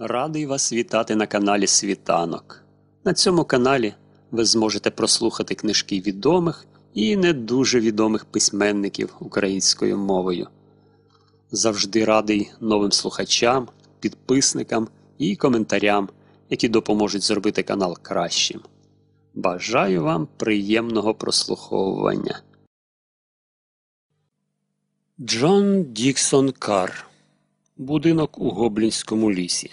Радий вас вітати на каналі Світанок. На цьому каналі ви зможете прослухати книжки відомих і не дуже відомих письменників українською мовою. Завжди радий новим слухачам, підписникам і коментарям, які допоможуть зробити канал кращим. Бажаю вам приємного прослуховування. Джон Діксон Кар Будинок у Гоблінському лісі.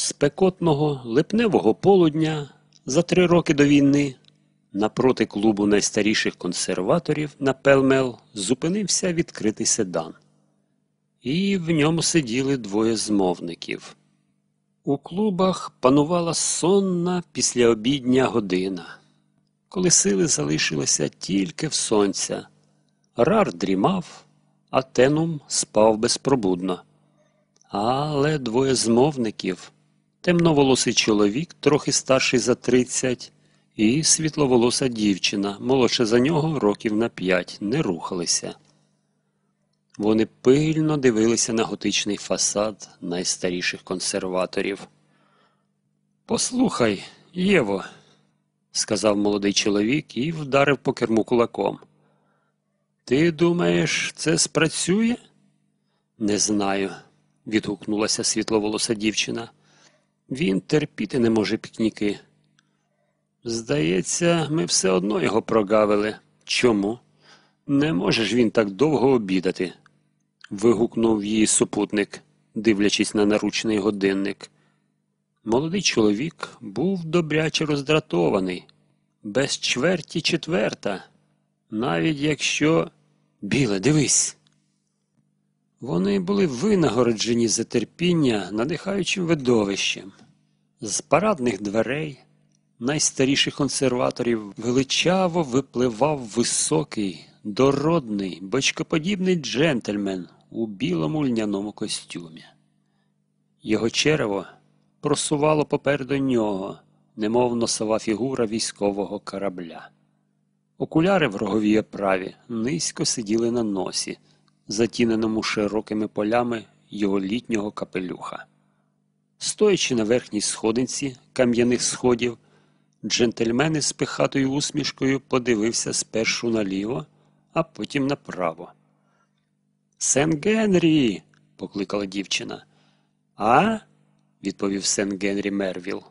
Спекотного липневого полудня за три роки до війни напроти клубу найстаріших консерваторів на Пелмел зупинився відкритий седан. І в ньому сиділи двоє змовників. У клубах панувала сонна післяобідня година, коли сили залишилися тільки в сонця. Рар дрімав, а тенум спав безпробудно. Але двоє змовників темноволосий чоловік, трохи старший за тридцять, і світловолоса дівчина, молодша за нього років на п'ять, не рухалися. Вони пильно дивилися на готичний фасад найстаріших консерваторів. Послухай, Єво, сказав молодий чоловік і вдарив по керму кулаком. Ти думаєш, це спрацює? Не знаю, відгукнулася світловолоса дівчина. Він терпіти не може пікніки. Здається, ми все одно його прогавили. Чому? Не може ж він так довго обідати? вигукнув її супутник, дивлячись на наручний годинник. Молодий чоловік був добряче роздратований, без чверті четверта, навіть якщо. Біле, дивись. Вони були винагороджені за терпіння надихаючим видовищем. З парадних дверей найстаріших консерваторів величаво випливав високий, дородний, бочкоподібний джентльмен у білому льняному костюмі. Його черево просувало попереду нього, немов носова фігура військового корабля. Окуляри в роговій оправі низько сиділи на носі, затіненому широкими полями його літнього капелюха. Стоячи на верхній сходинці кам'яних сходів, джентльмен із пихатою усмішкою подивився спершу наліво, а потім направо. Сен Генрі. покликала дівчина. А? відповів Сен Генрі Мервіл.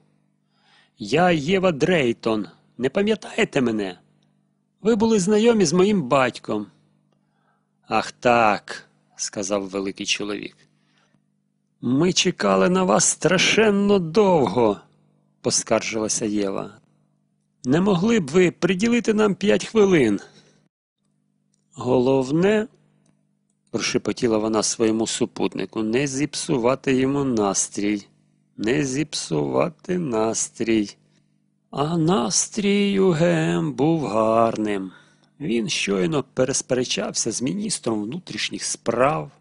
Я Єва Дрейтон. Не пам'ятаєте мене? Ви були знайомі з моїм батьком. Ах так, сказав великий чоловік. Ми чекали на вас страшенно довго, поскаржилася Єва. Не могли б ви приділити нам п'ять хвилин? Головне, прошепотіла вона своєму супутнику, не зіпсувати йому настрій, не зіпсувати настрій. А настрій у Гем був гарним. Він щойно пересперечався з міністром внутрішніх справ,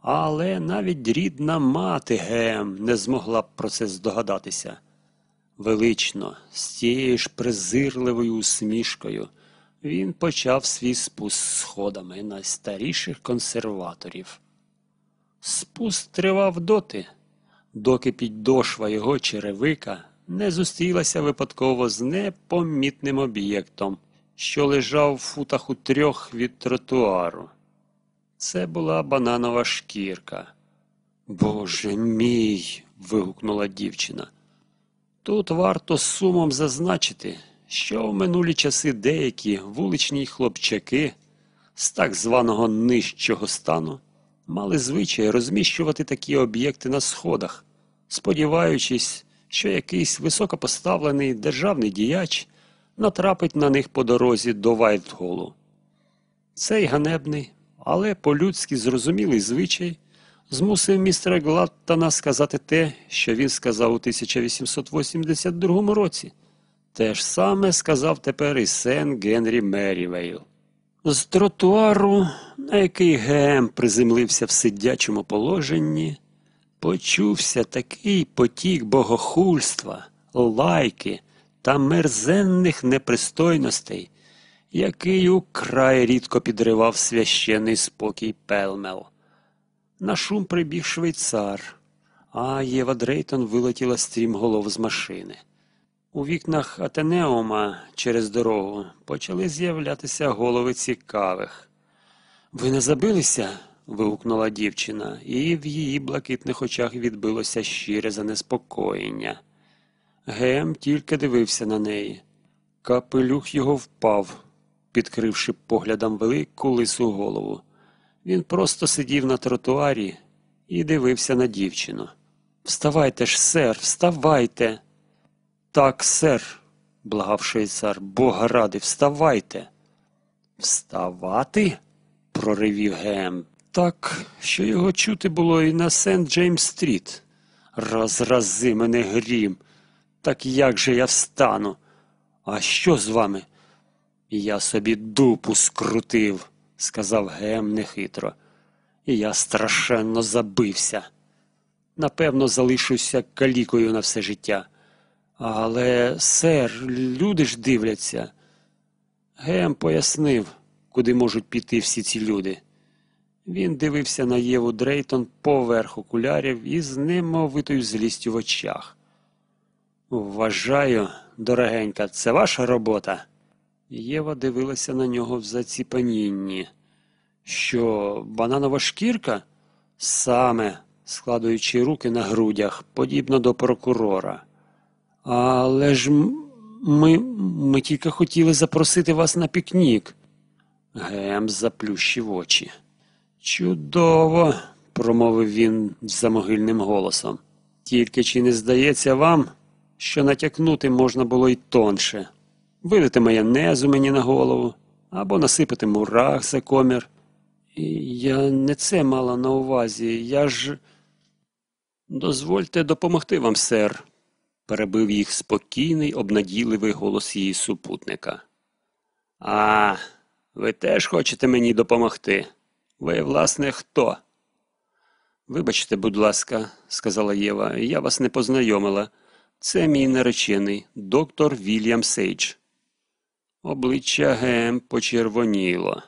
але навіть рідна мати Гем не змогла б про це здогадатися. Велично, з тією ж презирливою усмішкою, він почав свій спуск сходами найстаріших консерваторів. Спуск тривав доти, доки піддошва його черевика не зустрілася випадково з непомітним об'єктом, що лежав в футах у трьох від тротуару. Це була бананова шкірка. Боже мій. вигукнула дівчина. Тут варто сумом зазначити, що в минулі часи деякі вуличні хлопчаки з так званого нижчого стану мали звичай розміщувати такі об'єкти на сходах, сподіваючись, що якийсь високопоставлений державний діяч натрапить на них по дорозі до Вайтголу. Цей ганебний, але по-людськи зрозумілий звичай змусив містера Гладстона сказати те, що він сказав у 1882 році. Те ж саме сказав тепер і сер Генрі Мерівейл. З тротуару, на який Гем приземлився в сидячому положенні, почувся такий потік богохульства, лайки та мерзенних непристойностей, який украй рідко підривав священний спокій Пелл-Мелл. На шум прибіг швейцар, а Єва Дрейтон вилетіла стрімголов з машини. У вікнах Атенеума через дорогу почали з'являтися голови цікавих. Ви не забилися? вигукнула дівчина, і в її блакитних очах відбилося щире занеспокоєння. Гем тільки дивився на неї. Капелюх його впав, підкривши поглядом велику лису голову. Він просто сидів на тротуарі і дивився на дівчину. Вставайте ж, сер, вставайте. Так, сер, благав швейцар, бога ради, вставайте. Вставати? проривів Гем. Так, що його чути було і на Сент Джеймс Стріт. Розрази мене грім. Так як же я встану? А що з вами? Я собі дупу скрутив, сказав Гем нехитро. І я страшенно забився. Напевно, залишуся калікою на все життя. Але, сер, люди ж дивляться. Гем пояснив, куди можуть піти всі ці люди. Він дивився на Єву Дрейтон поверх окулярів із немовитою злістю в очах. Вважаю, дорогенька, це ваша робота. Єва дивилася на нього в заціпанінні. Що, бананова шкірка? Саме, складуючи руки на грудях, подібно до прокурора. Але ж ми, ми тільки хотіли запросити вас на пікнік. Гем заплющив очі. Чудово, промовив він замогильним голосом. Тільки чи не здається вам, що натякнути можна було й тонше? Вилити майонезу мені на голову або насипати мурах за комір. Я не це мала на увазі. Я ж. Дозвольте допомогти вам, сер, перебив їх спокійний, обнадійливий голос її супутника. А, ви теж хочете мені допомогти? Ви, власне, хто? Вибачте, будь ласка, сказала Єва, я вас не познайомила. Це мій наречений, доктор Вільям Сейдж. Обличчя Гем почервоніло.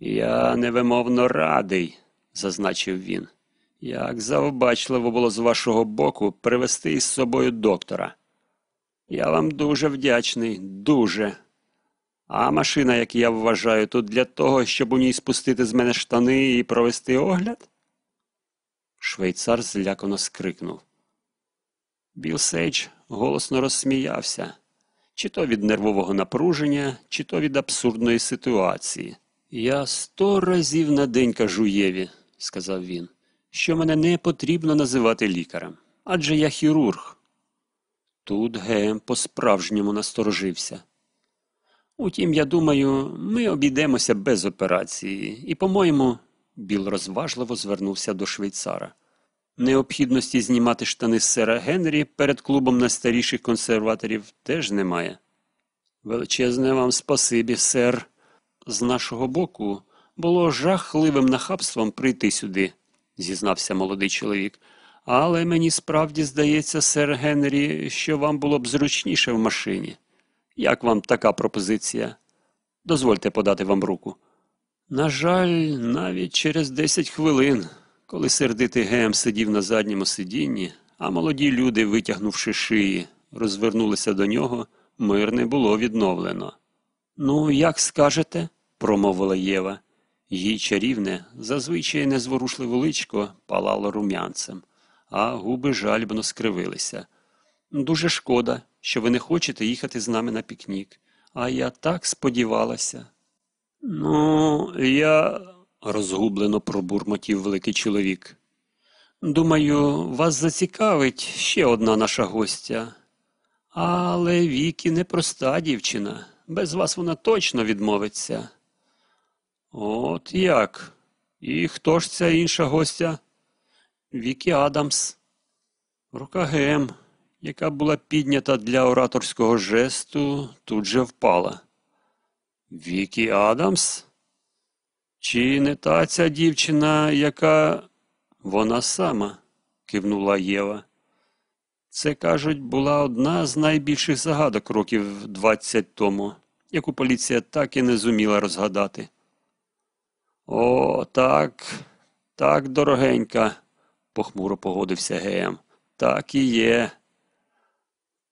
Я невимовно радий, зазначив він. Як завбачливо було з вашого боку привезти із собою доктора. Я вам дуже вдячний, дуже. А машина, як я вважаю, тут для того, щоб у ній спустити з мене штани і провести огляд? Швейцар злякано скрикнув. Біл Сейдж голосно розсміявся, чи то від нервового напруження, чи то від абсурдної ситуації. Я сто разів на день кажу Єві, сказав він, що мене не потрібно називати лікарем, адже я хірург. Тут Гем по-справжньому насторожився. Утім, я думаю, ми обійдемося без операції, і, по-моєму, Біл розважливо звернувся до швейцара. Необхідності знімати штани з сера Генрі перед клубом найстаріших консерваторів теж немає. Величезне вам спасибі, сер. З нашого боку було жахливим нахабством прийти сюди, зізнався молодий чоловік. Але мені справді здається, сер Генрі, що вам було б зручніше в машині. Як вам така пропозиція? Дозвольте подати вам руку. На жаль, навіть через десять хвилин, коли сердитий Гем сидів на задньому сидінні, а молоді люди, витягнувши шиї, розвернулися до нього, мир не було відновлено. Ну, як скажете, промовила Єва. Її чарівне, зазвичай незворушливе личко палало рум'янцем, а губи жальбно скривилися. Дуже шкода, що ви не хочете їхати з нами на пікнік. А я так сподівалася. Ну, я. Розгублено пробурмотів великий чоловік. Думаю, вас зацікавить ще одна наша гостя. Але Вікі непроста дівчина. Без вас вона точно відмовиться. От як? І хто ж ця інша гостя? Вікі Адамс. Рука Гем, яка була піднята для ораторського жесту, тут же впала. Вікі Адамс? Чи не та ця дівчина, яка вона сама? кивнула Єва. Це, кажуть, була одна з найбільших загадок років двадцять тому, яку поліція так і не зуміла розгадати. О, так, так, дорогенька, похмуро погодився Гем. Так і є.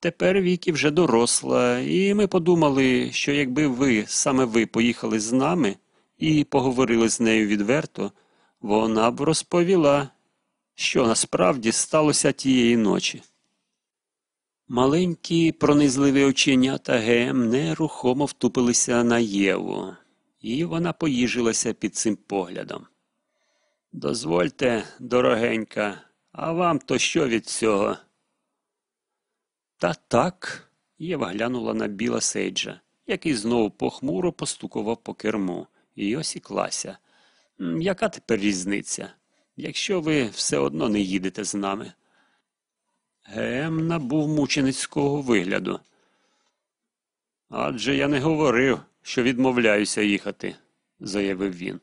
Тепер Вікі вже доросла, і ми подумали, що якби ви, саме ви, поїхали з нами і поговорили з нею відверто, вона б розповіла, що насправді сталося тієї ночі. Маленькі пронизливі оченята Гем нерухомо втупилися на Єву, і вона поїжилася під цим поглядом. Дозвольте, дорогенька, а вам то що від цього? Та так, Єва глянула на біла Сейджа, який знову похмуро постукував по керму, і осіклася. Яка тепер різниця, якщо ви все одно не їдете з нами? Гем набув мученицького вигляду. Адже я не говорив, що відмовляюся їхати, заявив він.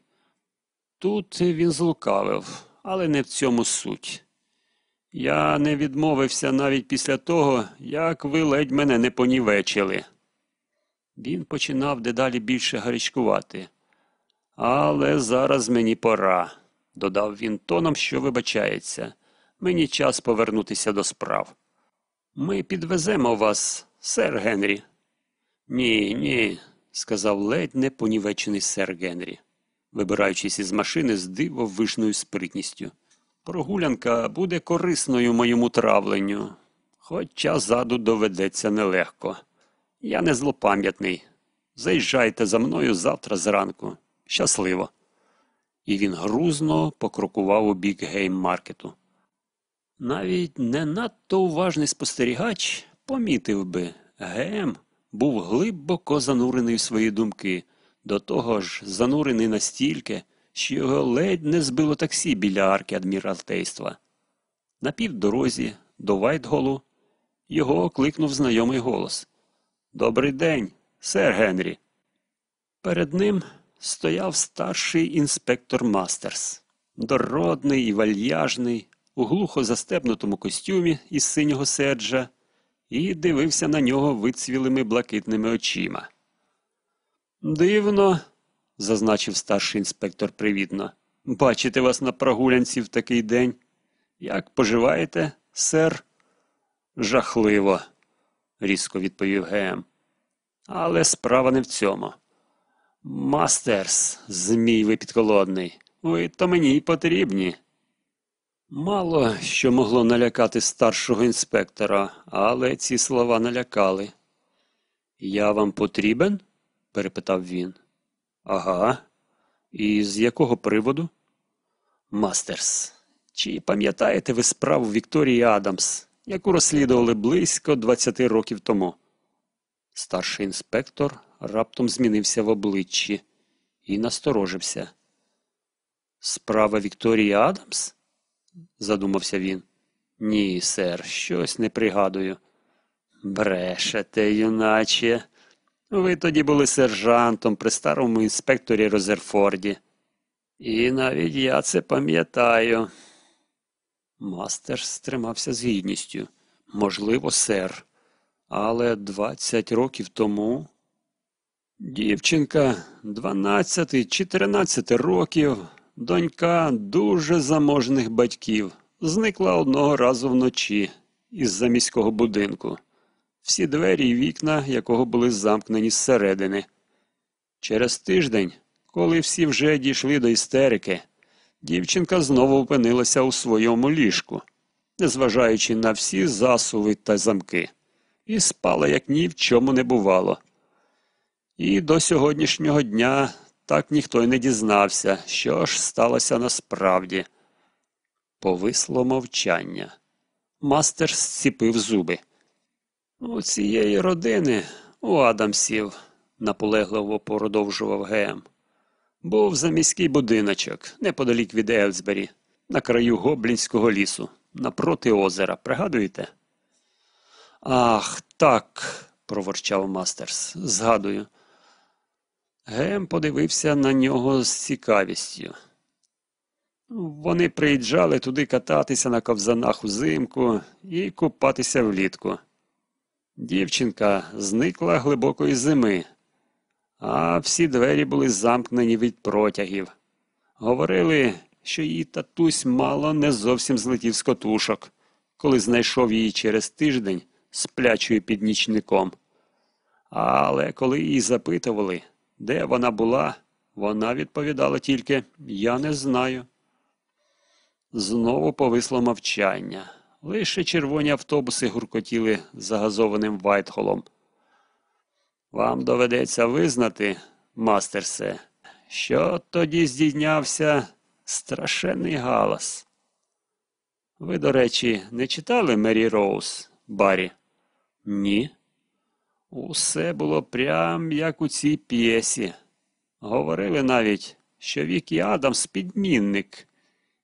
Тут він злукавив, але не в цьому суть. Я не відмовився навіть після того, як ви ледь мене не понівечили. Він починав дедалі більше гарячкувати. Але зараз мені пора, додав він тоном, що вибачається. Мені час повернутися до справ. Ми підвеземо вас, сер Генрі. Ні, ні, сказав ледь не понівечений сер Генрі, вибираючись із машини з дивовижною спритністю. Прогулянка буде корисною моєму травленню, хоча ззаду доведеться нелегко. Я не злопам'ятний. Заїжджайте за мною завтра зранку. Щасливо. І він грузно покрокував у бік гейм-маркету. Навіть не надто уважний спостерігач помітив би, Гем був глибоко занурений в свої думки, до того ж занурений настільки, що його ледь не збило таксі біля арки адміралтейства. На півдорозі до Вайтголу його окликнув знайомий голос. Добрий день, сер Генрі. Перед ним стояв старший інспектор Мастерс, дородний і вальяжний, у глухо застебнутому костюмі із синього серджа, і дивився на нього вицвілими блакитними очима. Дивно, зазначив старший інспектор привітно, бачити вас на прогулянці в такий день. Як поживаєте, сер? Жахливо, різко відповів ГМ. Але справа не в цьому. Мастерс, змій ви підколодний, ви то мені й потрібні. Мало що могло налякати старшого інспектора, але ці слова налякали. Я вам потрібен? перепитав він. Ага. І з якого приводу? Мастерс. Чи пам'ятаєте ви справу Вікторії Адамс, яку розслідували близько 20 років тому? Старший інспектор раптом змінився в обличчі і насторожився. Справа Вікторії Адамс? задумався він. Ні, сер, щось не пригадую. Брешете, юначе. Ви тоді були сержантом при старому інспекторі Розерфорді. І навіть я це пам'ятаю. Мастер стримався з гідністю. Можливо, сер. Але двадцять років тому. Дівчинка 12 чи 13 років, донька дуже заможних батьків, зникла одного разу вночі із за міського будинку всі двері і вікна якого були замкнені зсередини. Через тиждень, коли всі вже дійшли до істерики, дівчинка знову опинилася у своєму ліжку, незважаючи на всі засуви та замки, і спала, як ні в чому не бувало. І до сьогоднішнього дня так ніхто й не дізнався, що ж сталося насправді. Повисло мовчання. Мастер зціпив зуби. У цієї родини, у Адамсів, наполегливо продовжував Гем. Був заміський будиночок неподалік від Елсбері, на краю гоблінського лісу, напроти озера. Пригадуєте? Ах, так, проворчав Мастерс. Згадую. Гем подивився на нього з цікавістю. Вони приїжджали туди кататися на ковзанах узимку і купатися влітку. Дівчинка зникла глибокої зими, а всі двері були замкнені від протягів. Говорили, що її татусь мало не зовсім злетів з котушок, коли знайшов її через тиждень сплячою під нічником. Але коли її запитували, де вона була, вона відповідала тільки Я не знаю. Знову повисло мовчання. Лише червоні автобуси гуркотіли загазованим Вайтхолом. Вам доведеться визнати, мастерсе, що тоді здійнявся страшенний галас. Ви, до речі, не читали Мері Роуз, Баррі? Ні. Усе було прям як у цій п'єсі. Говорили навіть, що Вікі Адамс підмінник,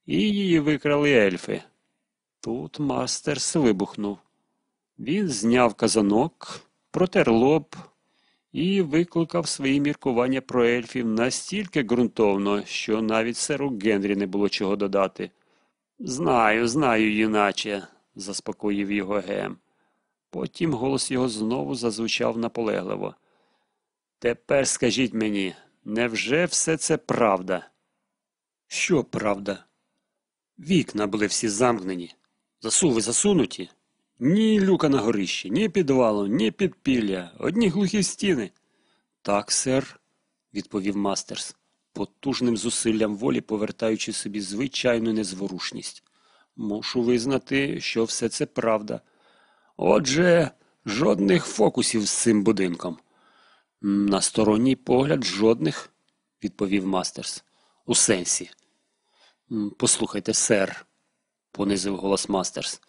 і її викрали ельфи. Тут мастерс вибухнув. Він зняв казанок, протер лоб і викликав свої міркування про ельфів настільки ґрунтовно, що навіть серу Генрі не було чого додати. Знаю, знаю, юначе, заспокоїв його Гем. Потім голос його знову зазвучав наполегливо. Тепер скажіть мені, невже все це правда? Що правда? Вікна були всі замкнені, засуви засунуті. Ні люка на горищі, ні підвалу, ні підпілля, одні глухі стіни. Так, сер, відповів мастерс, потужним зусиллям волі повертаючи собі звичайну незворушність. Мушу визнати, що все це правда. Отже, жодних фокусів з цим будинком. На сторонній погляд, жодних, відповів мастерс. У сенсі. Послухайте, сер, понизив голос мастерс.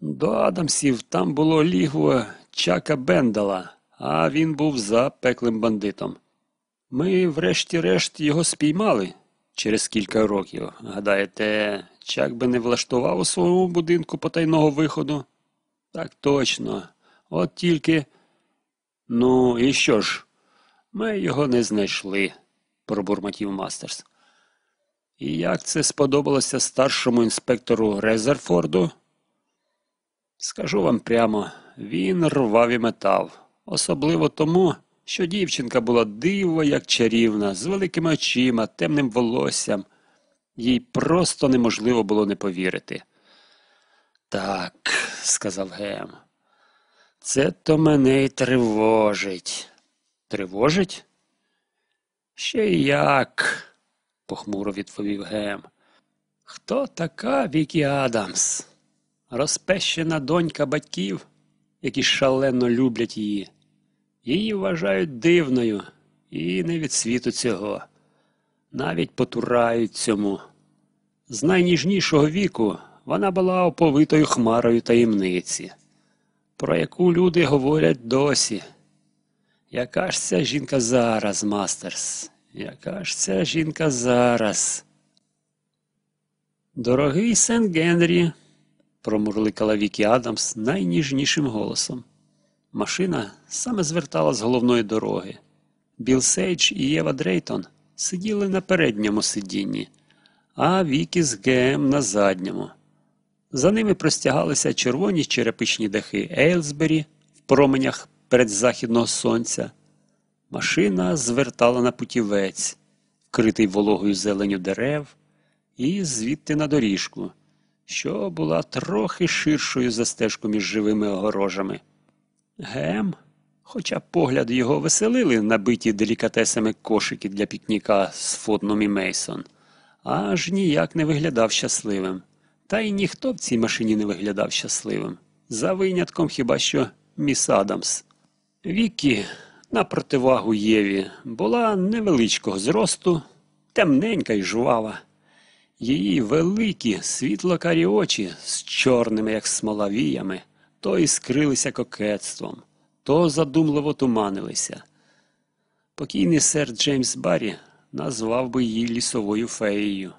До Адамсів там було лігво Чака Бендала, а він був запеклим бандитом. Ми, врешті-решт, його спіймали через кілька років. Гадаєте, Чак би не влаштував у своєму будинку потайного виходу? Так точно. От тільки. Ну, і що ж? Ми його не знайшли, пробурмотів мастерс. І як це сподобалося старшому інспектору Резерфорду? Скажу вам прямо, він рвав і метав, особливо тому, що дівчинка була диво, як чарівна, з великими очима, темним волоссям. Їй просто неможливо було не повірити. Так, сказав Гем, це то мене й тривожить. Тривожить? Ще як, похмуро відповів Гем. Хто така Вікі Адамс? Розпещена донька батьків, які шалено люблять її. Її вважають дивною і не від світу цього. Навіть потурають цьому. З найніжнішого віку вона була оповитою хмарою таємниці, про яку люди говорять досі. Яка ж ця жінка зараз, Мастерс? Яка ж ця жінка зараз? Дорогий сер Генрі, промурликала Вікі Адамс найніжнішим голосом. Машина саме звертала з головної дороги. Біл Сейдж і Єва Дрейтон сиділи на передньому сидінні, а Вікі з Гем на задньому. За ними простягалися червоні черепичні дахи Ейлсбері в променях передзахідного сонця. Машина звертала на путівець, вкритий вологою зеленю дерев, і звідти на доріжку, що була трохи ширшою за стежку між живими огорожами. Гем, хоча погляд його веселили набиті делікатесами кошики для пікніка з Фотном і Мейсон, аж ніяк не виглядав щасливим. Та й ніхто в цій машині не виглядав щасливим. За винятком хіба що міс Адамс. Вікі, на противагу Єві, була невеличкого зросту, темненька й жвава. Її великі світло-карі очі з чорними, як смола віями, то іскрилися кокетством, то задумливо туманилися. Покійний сер Джеймс Баррі назвав би її лісовою феєю.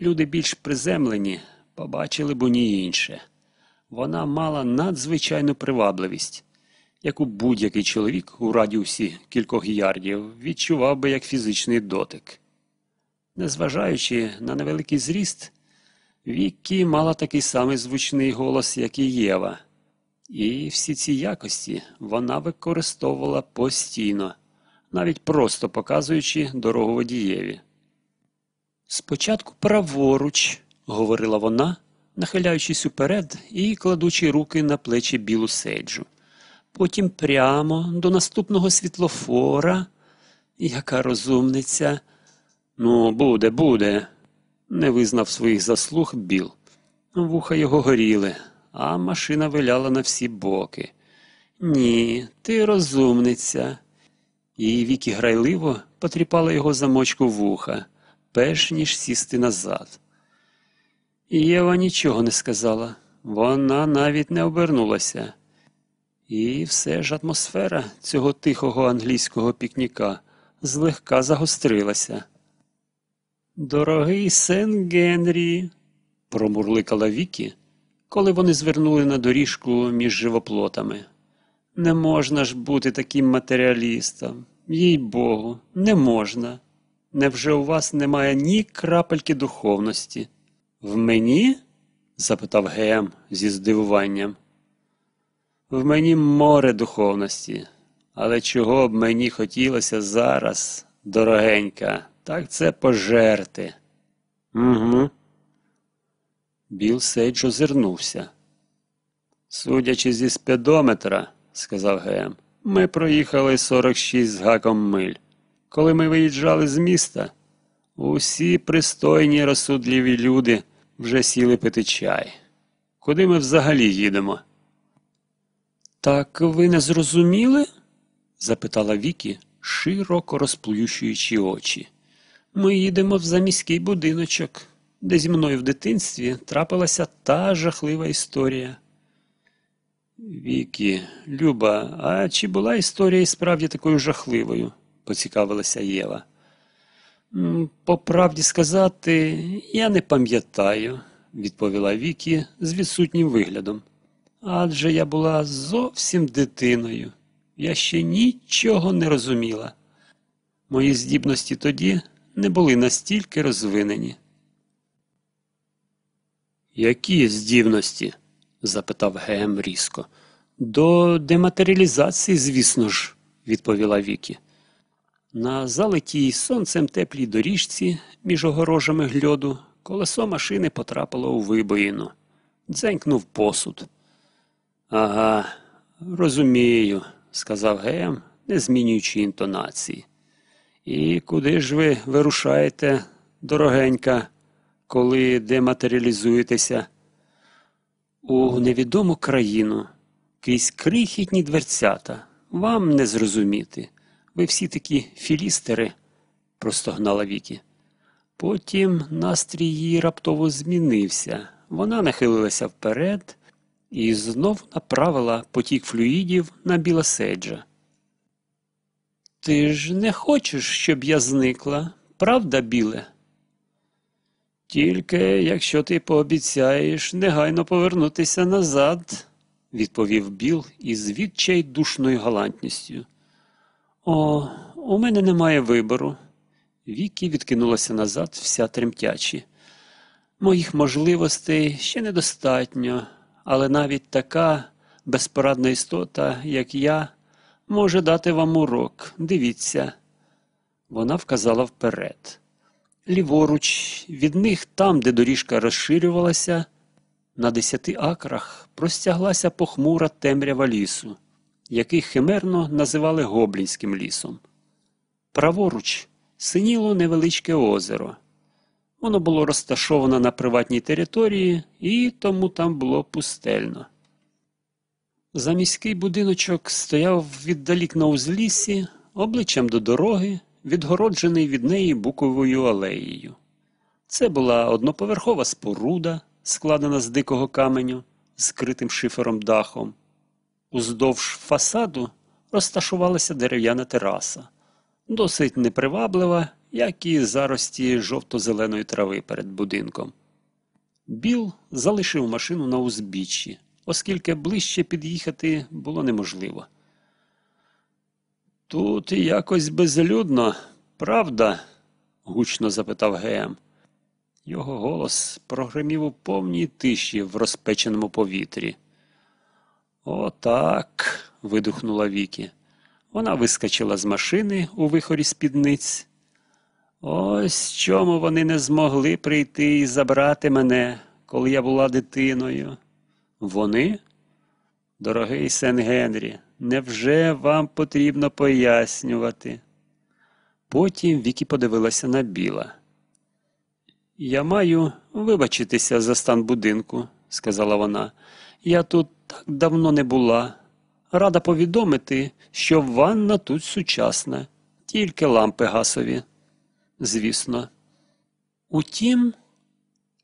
Люди більш приземлені побачили б у ній інше. Вона мала надзвичайну привабливість, яку будь-який чоловік у радіусі кількох ярдів відчував би як фізичний дотик. Незважаючи на невеликий зріст, Віккі мала такий самий звучний голос, як і Єва, і всі ці якості вона використовувала постійно, навіть просто показуючи дорогу водієві. Спочатку праворуч, говорила вона, нахиляючись уперед і кладучи руки на плечі білу сейджу. Потім прямо до наступного світлофора. Яка розумниця. Ну, буде, буде, не визнав своїх заслуг Біл. Вуха його горіли, а машина виляла на всі боки. Ні, ти розумниця. І Вікі грайливо потріпала його замочку вуха, перш ніж сісти назад. Єва нічого не сказала, вона навіть не обернулася. І все ж атмосфера цього тихого англійського пікніка злегка загострилася. Дорогий сен Генрі, промурликала Вікі, коли вони звернули на доріжку між живоплотами. Не можна ж бути таким матеріалістом. Їй Богу, не можна. Невже у вас немає ні крапельки духовності? В мені? запитав Гем зі здивуванням. В мені море духовності, але чого б мені хотілося зараз, дорогенька, так це пожерти. Угу. Біл Сейдж озирнувся. Судячи зі спідометра, сказав Гем, ми проїхали 46 з гаком миль. Коли ми виїжджали з міста, усі пристойні розсудливі люди вже сіли пити чай. Куди ми взагалі їдемо? Так ви не зрозуміли? запитала Вікі, широко розплющуючи очі. Ми їдемо в заміський будиночок, де зі мною в дитинстві трапилася та жахлива історія. Вікі, Люба, а чи була історія і справді такою жахливою? поцікавилася Єва. «М, По правді сказати, я не пам'ятаю, відповіла Вікі з відсутнім виглядом. Адже я була зовсім дитиною. Я ще нічого не розуміла. Мої здібності тоді не були настільки розвинені. Які здібності? запитав Гем різко. До дематеріалізації, звісно ж, відповіла Вікі. На залитій сонцем теплій доріжці між огорожами гльоду колесо машини потрапило у вибоїну. Дзенькнув посуд. Ага, розумію, сказав Гем, не змінюючи інтонації. І куди ж ви вирушаєте, дорогенька, коли дематеріалізуєтеся? У невідому країну, крізь крихітні дверцята, вам не зрозуміти. Ви всі такі філістери, простогнала Вікі. Потім настрій її раптово змінився. Вона нахилилася вперед і знов направила потік флюїдів на білоседжа. Ти ж не хочеш, щоб я зникла, правда, біле? Тільки якщо ти пообіцяєш негайно повернутися назад, відповів Біл із відчайдушною галантністю. О, у мене немає вибору. Вікі відкинулася назад, вся тремтячі. Моїх можливостей ще недостатньо, але навіть така безпорадна істота, як я, може дати вам урок. Дивіться. Вона вказала вперед. Ліворуч, від них там, де доріжка розширювалася, на десяти акрах простяглася похмура темрява лісу, який химерно називали Гоблінським лісом. Праворуч синіло невеличке озеро. Воно було розташоване на приватній території, і тому там було пустельно. Заміський будиночок стояв віддалік на узліссі, обличчям до дороги, відгороджений від неї буковою алеєю. Це була одноповерхова споруда, складена з дикого каменю, з критим шифером дахом. Уздовж фасаду розташувалася дерев'яна тераса, досить неприваблива, як і зарості жовто-зеленої трави перед будинком. Біл залишив машину на узбіччі, оскільки ближче під'їхати було неможливо. Тут якось безлюдно, правда? гучно запитав Гем. Його голос прогремів у повній тиші в розпеченому повітрі. Отак. видухнула Вікі. Вона вискочила з машини у вихорі спідниць. Ось чому вони не змогли прийти і забрати мене, коли я була дитиною. Вони? Дорогий Сен Генрі, невже вам потрібно пояснювати? Потім Вікі подивилася на біла. Я маю вибачитися за стан будинку, сказала вона. Я тут так давно не була. Рада повідомити, що ванна тут сучасна, тільки лампи гасові. Звісно. Утім,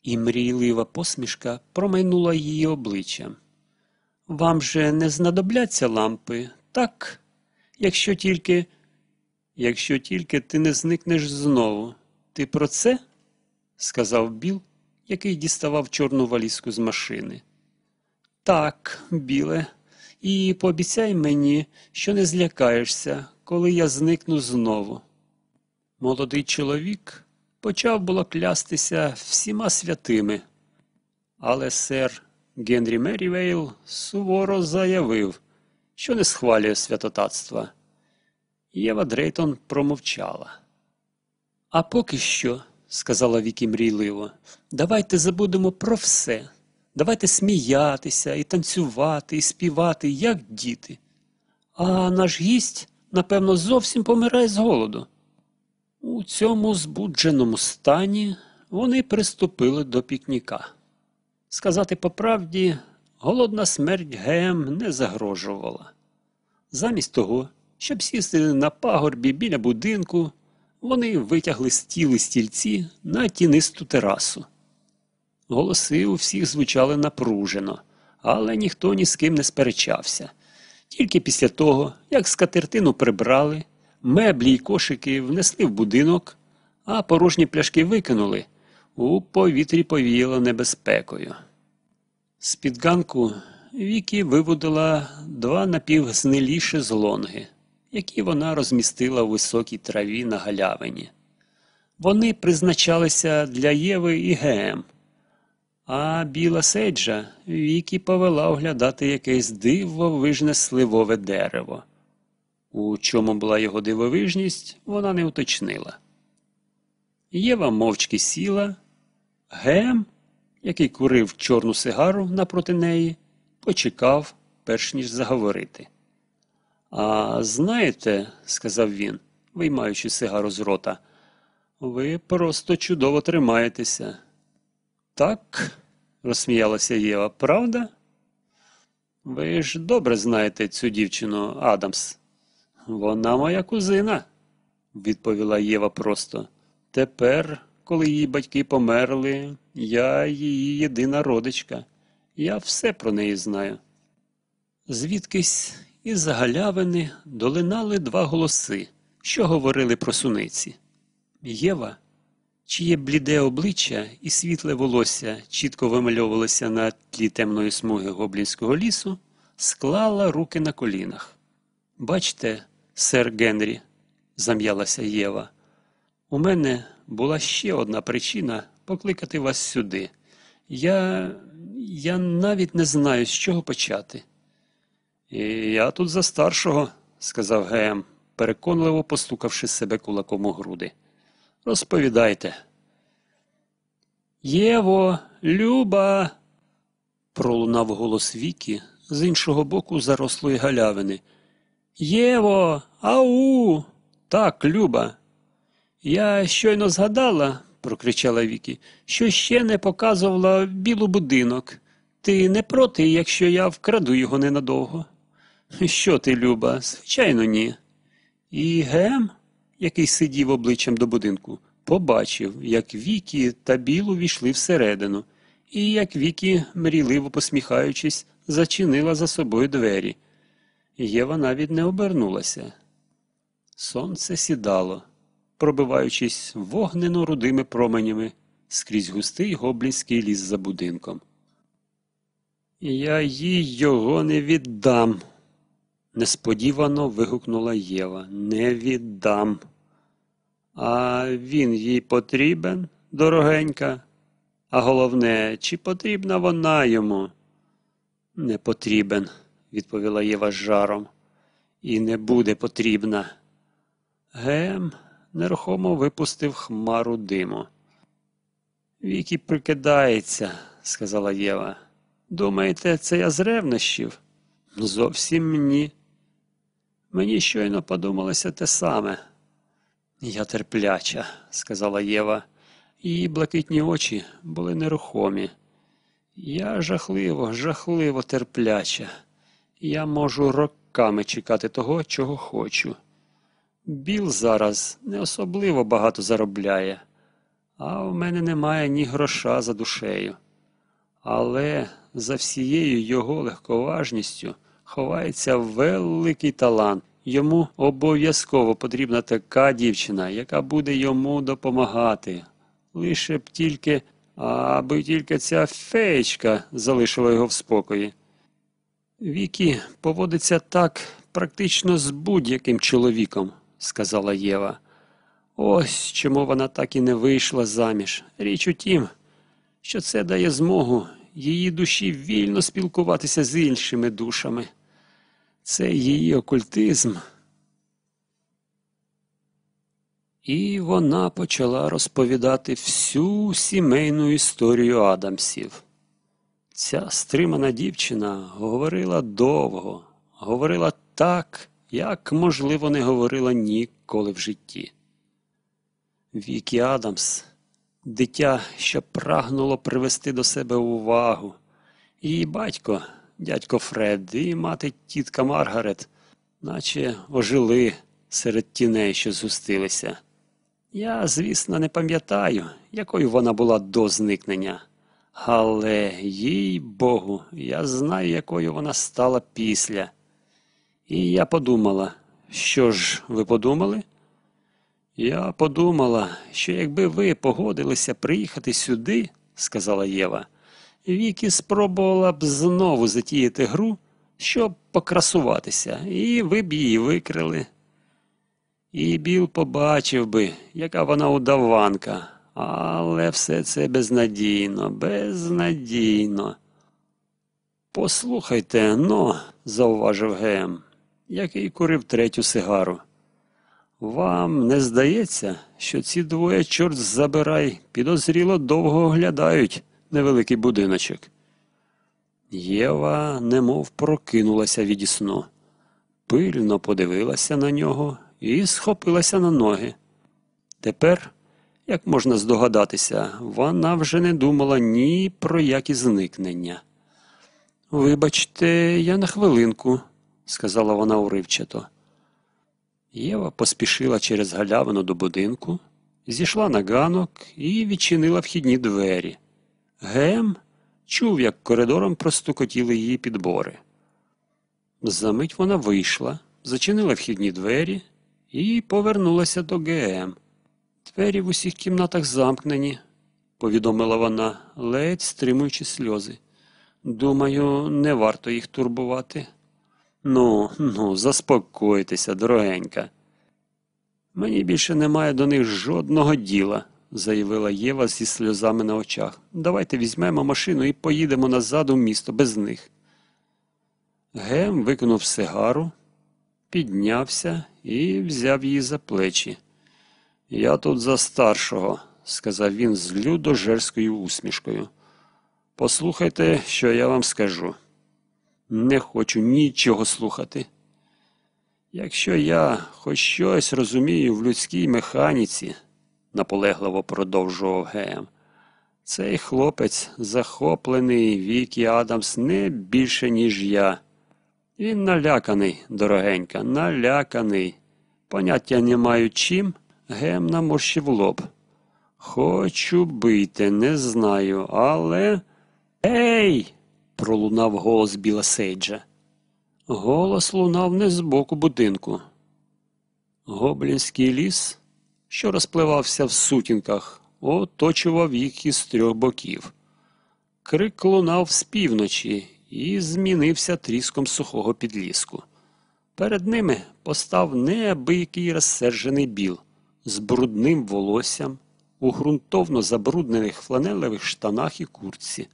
і мрійлива посмішка промайнула її обличчям. Вам же не знадобляться лампи, так? Якщо тільки. Якщо тільки ти не зникнеш знову. Ти про це? сказав Біл, який діставав чорну валізку з машини. Так, Біле, і пообіцяй мені, що не злякаєшся, коли я зникну знову. Молодий чоловік почав було клястися всіма святими, але сер Генрі Мерівейл суворо заявив, що не схвалює святотатства. Єва Дрейтон промовчала. А поки що, сказала Вікі мрійливо, давайте забудемо про все. Давайте сміятися і танцювати, і співати, як діти. А наш гість, напевно, зовсім помирає з голоду. У цьому збудженому стані вони приступили до пікніка. Сказати по правді, голодна смерть Гем не загрожувала. Замість того, щоб сісти на пагорбі біля будинку, вони витягли стіли стільці на тінисту терасу. Голоси у всіх звучали напружено, але ніхто ні з ким не сперечався. Тільки після того, як скатертину прибрали, меблі й кошики внесли в будинок, а порожні пляшки викинули, у повітрі повіяло небезпекою. З-під ганку Вікі виводила два напівгнилі шезлонги, які вона розмістила у високій траві на галявині. Вони призначалися для Єви і Гем, а біла сейджа Вікі повела оглядати якесь дивовижне сливове дерево. У чому була його дивовижність, вона не уточнила. Єва мовчки сіла, Гем, який курив чорну сигару напроти неї, почекав, перш ніж заговорити. А знаєте, сказав він, виймаючи сигару з рота, ви просто чудово тримаєтеся. Так, розсміялася Єва, правда? Ви ж добре знаєте цю дівчину Адамс. Вона моя кузина, відповіла Єва просто. Тепер, коли її батьки померли, я її єдина родичка. Я все про неї знаю. Звідкись із галявини долинали два голоси, що говорили про суниці. Єва, чиє бліде обличчя і світле волосся чітко вимальовувалося на тлі темної смуги гоблінського лісу, склала руки на колінах. Бачте, сер Генрі, зам'ялася Єва, у мене була ще одна причина покликати вас сюди. Я. я навіть не знаю, з чого почати. І я тут за старшого, сказав Гем, переконливо постукавши себе кулаком у груди. Розповідайте. Єво, Люба. пролунав голос Вікі з іншого боку зарослої галявини. Єво, ау. Так, Люба. Я щойно згадала, прокричала Вікі, що ще не показувала білу будинок. Ти не проти, якщо я вкраду його ненадовго? Що ти, Люба? Звичайно, ні. І Гем, який сидів обличчям до будинку, побачив, як Вікі та Білу війшли всередину, і як Вікі, мрійливо посміхаючись, зачинила за собою двері. Єва навіть не обернулася. Сонце сідало, пробиваючись вогнено рудими променями скрізь густий гоблінський ліс за будинком. Я їй його не віддам, несподівано вигукнула Єва. Не віддам. А він їй потрібен, дорогенька. А головне, чи потрібна вона йому? Не потрібен, відповіла Єва з жаром. І не буде потрібна. Гем, нерухомо випустив хмару диму. Вікі прикидається, сказала Єва. Думаєте, це я з ревнощів? Зовсім ні. Мені щойно подумалося те саме. Я терпляча, сказала Єва. Її блакитні очі були нерухомі. Я жахливо, жахливо терпляча. Я можу роками чекати того, чого хочу. Біл зараз не особливо багато заробляє, а в мене немає ні гроша за душею. Але за всією його легковажністю ховається великий талант. Йому обов'язково потрібна така дівчина, яка буде йому допомагати. Лише б тільки, аби тільки ця феєчка залишила його в спокої. Вікі поводиться так практично з будь-яким чоловіком, сказала Єва. Ось чому вона так і не вийшла заміж. Річ у тім, що це дає змогу її душі вільно спілкуватися з іншими душами. Це її окультизм. І вона почала розповідати всю сімейну історію Адамсів. Ця стримана дівчина говорила довго, говорила так, як, можливо, не говорила ніколи в житті. Вікі Адамс, дитя, що прагнуло привести до себе увагу. Її батько, дядько Фред, і мати тітка Маргарет, наче ожили серед тіней, що згустилися. Я, звісно, не пам'ятаю, якою вона була до зникнення. Але, їй Богу, я знаю, якою вона стала після. І я подумала, що ж ви подумали? Я подумала, що якби ви погодилися приїхати сюди, сказала Єва, Вікі спробувала б знову затіяти гру, щоб покрасуватися, і ви б її викрили. І Біл побачив би, яка вона удаванка, але все це безнадійно, безнадійно. Послухайте, но, зауважив Гем, який курив третю сигару. Вам не здається, що ці двоє, чорт забирай, підозріло довго оглядають невеликий будиночок. Єва немов прокинулася від сну, пильно подивилася на нього і схопилася на ноги. Тепер, як можна здогадатися, вона вже не думала ні про які зникнення. Вибачте, я на хвилинку, сказала вона уривчато. Єва поспішила через галявину до будинку, зійшла на ганок і відчинила вхідні двері. Гем чув, як коридором простукотіли її підбори. Замить вона вийшла, зачинила вхідні двері і повернулася до ГМ. Двері в усіх кімнатах замкнені, повідомила вона, ледь стримуючи сльози. Думаю, не варто їх турбувати. Ну, ну, заспокойтеся, дорогенька. Мені більше немає до них жодного діла, заявила Єва зі сльозами на очах. Давайте візьмемо машину і поїдемо назад у місто без них. Гем викинув сигару, піднявся і взяв її за плечі. Я тут за старшого, сказав він з людожерською усмішкою. Послухайте, що я вам скажу. Не хочу нічого слухати. Якщо я хоч щось розумію в людській механіці, наполегливо продовжував Геєм, цей хлопець захоплений Вікі Адамс не більше, ніж я. Він наляканий, дорогенька, наляканий. Поняття не маю чим, Гем наморщив лоб. Хочу бити, не знаю, але. Ей! пролунав голос Біла Сейджа. Голос лунав не з боку будинку. Гоблінський ліс, що розпливався в сутінках, оточував їх із трьох боків. Крик лунав з півночі і змінився тріском сухого підліску. Перед ними постав неабиякий розсержений біл з брудним волоссям у ґрунтовно забруднених фланелевих штанах і куртці.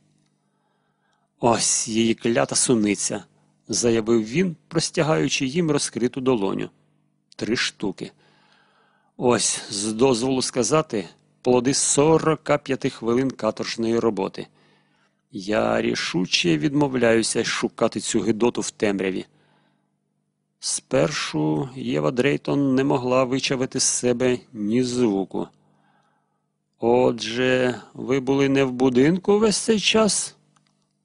Ось її клята суниця, заявив він, простягаючи їм розкриту долоню. Три штуки. Ось, з дозволу сказати, плоди 45 хвилин каторжної роботи. Я рішуче відмовляюся шукати цю гидоту в темряві. Спершу Єва Дрейтон не могла вичавити з себе ні звуку. Отже, ви були не в будинку весь цей час?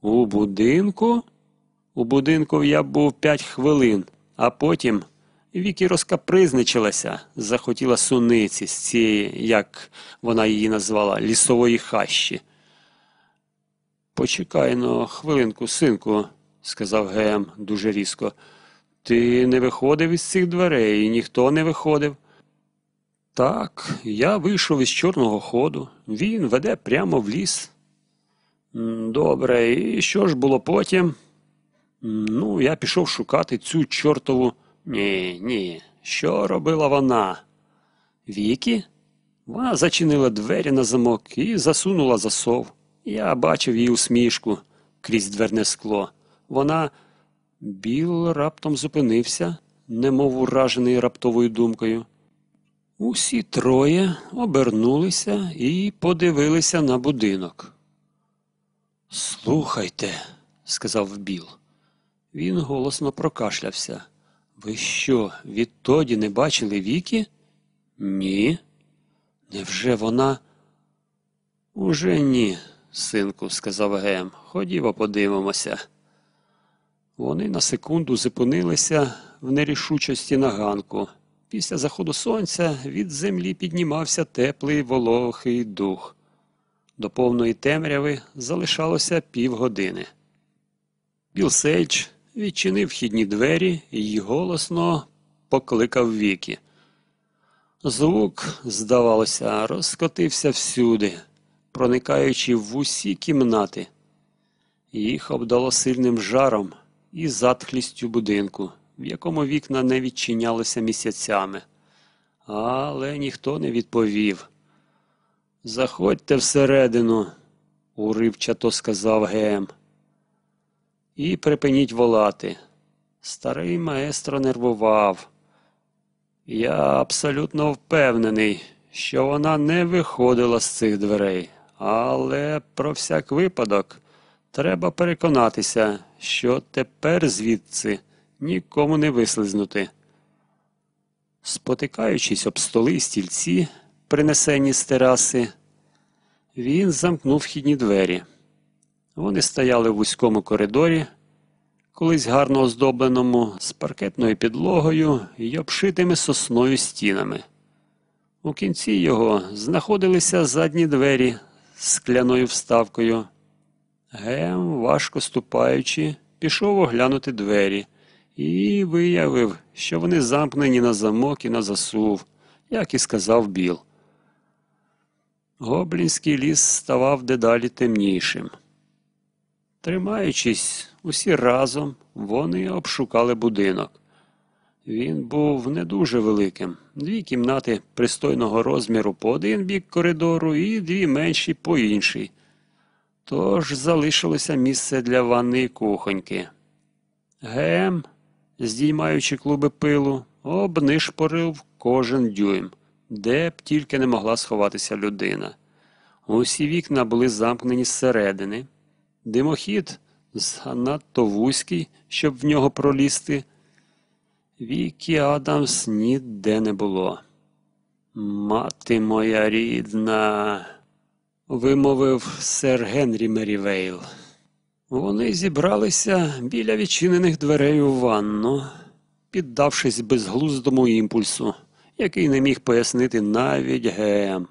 У будинку? У будинку я був п'ять хвилин, а потім Вікі розкапризничилася, захотіла суниці з цієї, як вона її назвала, лісової хащі. Почекай но хвилинку, синку, сказав Гем дуже різко. Ти не виходив із цих дверей, і ніхто не виходив. Так, я вийшов із чорного ходу. Він веде прямо в ліс. Добре, і що ж було потім? Ну, я пішов шукати цю чортову. Ні, ні. Що робила вона? Вікі? Вона зачинила двері на замок і засунула засов. Я бачив її усмішку крізь дверне скло. Вона. Біл раптом зупинився, немов уражений раптовою думкою. Усі троє обернулися і подивилися на будинок. Слухайте, сказав Біл. Він голосно прокашлявся. Ви що, відтоді не бачили Вікі? Ні. Невже вона? Уже ні, синку, сказав Гем. Ходімо, подивимося. Вони на секунду зупинилися в нерішучості на ганку. Після заходу сонця від землі піднімався теплий вологий дух. До повної темряви залишалося півгодини. Біл Сейдж відчинив вхідні двері і голосно покликав віки. Звук, здавалося, розкотився всюди, проникаючи в усі кімнати. Їх обдало сильним жаром і затхлістю будинку, в якому вікна не відчинялися місяцями. Але ніхто не відповів. Заходьте всередину, уривчато сказав Гем. І припиніть волати. Старий маестро нервував. Я абсолютно впевнений, що вона не виходила з цих дверей, але про всяк випадок треба переконатися, що тепер звідси нікому не вислизнути. Спотикаючись об столи й стільці, принесені з тераси, він замкнув вхідні двері. Вони стояли в вузькому коридорі, колись гарно оздобленому з паркетною підлогою і обшитими сосною стінами. У кінці його знаходилися задні двері з скляною вставкою. Гем, важко ступаючи, пішов оглянути двері і виявив, що вони замкнені на замок і на засув, як і сказав Біл. Гоблінський ліс ставав дедалі темнішим. Тримаючись усі разом, вони обшукали будинок. Він був не дуже великим. Дві кімнати пристойного розміру по один бік коридору і дві менші по інший. Тож залишилося місце для ванни і кухоньки. Гем, здіймаючи клуби пилу, обнишпорив кожен дюйм, де б тільки не могла сховатися людина. Усі вікна були замкнені зсередини. Димохід занадто вузький, щоб в нього пролізти. Вікі Адамс ніде не було. Мати моя рідна, вимовив сер Генрі Мерівейл. Вони зібралися біля відчинених дверей у ванну, піддавшись безглуздому імпульсу, який не міг пояснити навіть Гем.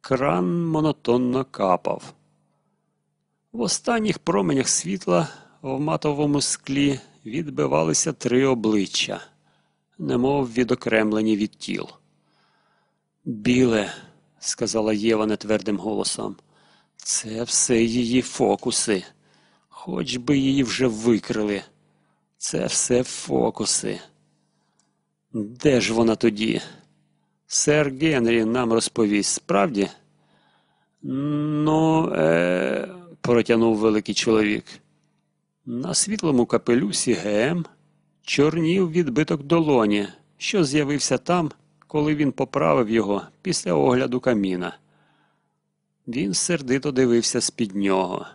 Кран монотонно капав. В останніх променях світла в матовому склі відбивалися три обличчя, немов відокремлені від тіл. Біле, сказала Єва нетвердим голосом, це все її фокуси. Хоч би її вже викрили. Це все фокуси. Де ж вона тоді? Сер Генрі нам розповість, справді? Ну, е, протягнув великий чоловік. На світлому капелюсі ГМ чорнів відбиток долоні, що з'явився там, коли він поправив його після огляду каміна. Він сердито дивився з-під нього.